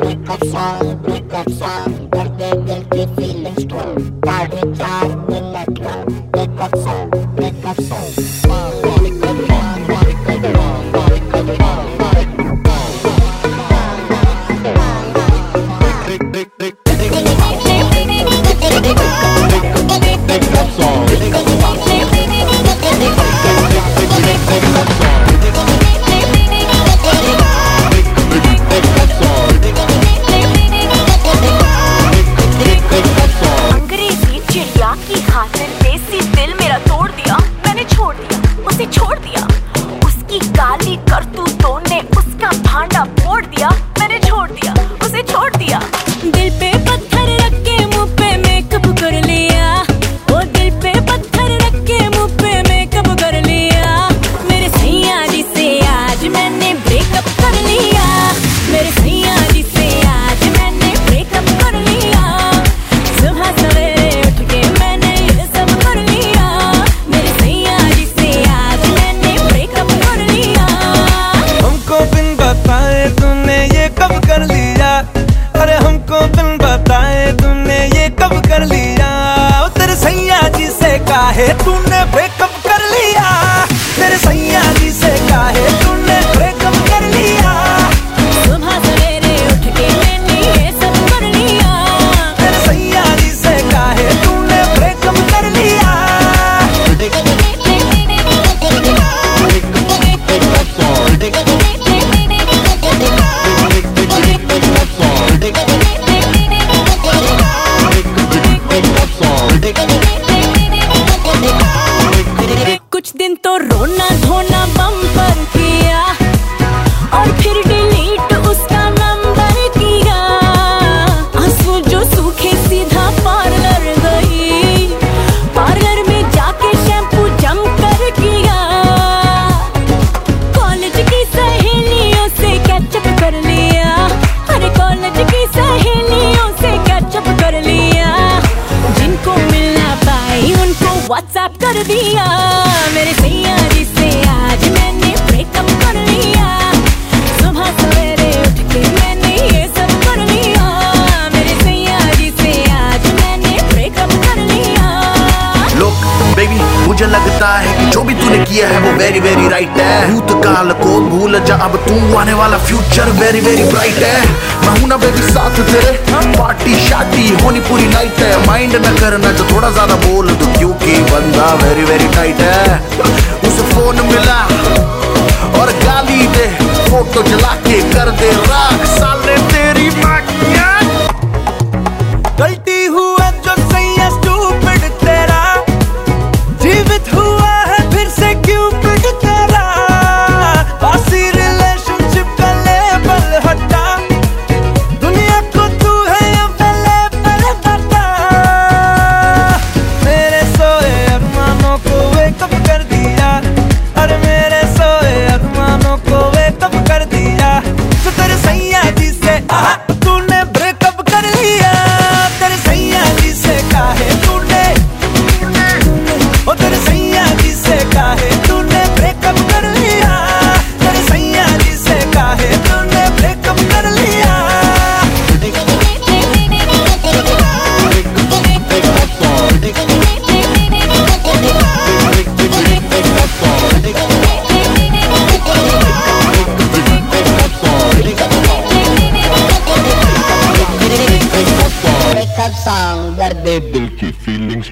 Break a song, break a song, birthday, guilty feeling strong. Party time, win a club, break a song. کاہے تو نے break up کر لیا تیرے سے کاہے تو نے بریک اپ کر لیا صبح سویرے اٹھ کے میں نے یہ سب کر لیا تیرے سے کاہے تو نے بریک اپ کر لیا دن تو رونا دھونا بمپر کیا اور پھر ڈیلیٹ اس کا نمبر کیا آنسو جو سوکھے سیدھا پارلر گئی پارلر میں جا کے شیمپو جم کر کیا کالج کی سہیلیوں سے کیچ کر لی واٹس ایپ کر دیا میرے سیا جی سے آج میں نے بریک اپ کر لیا صبح سویرے اٹھ کے میں مجھے لگتا ہے کہ جو بھی تو نے کیا ہے وہ ویری ویری رائٹ ہے۔ بھوت کال کو بھول جا، اب تو آنے والا فیوچر ویری ویری برائٹ ہے۔ میں ہوں نا بیبی ساتھ تیرے۔ پارٹی شاٹی ہونی پوری نائٹ ہے۔ مائنڈ نہ کرنا جو تھوڑا زیادہ بول تو کیونکہ بندہ ویری ویری ٹائٹ ہے۔ ہے دل کی فیلنگز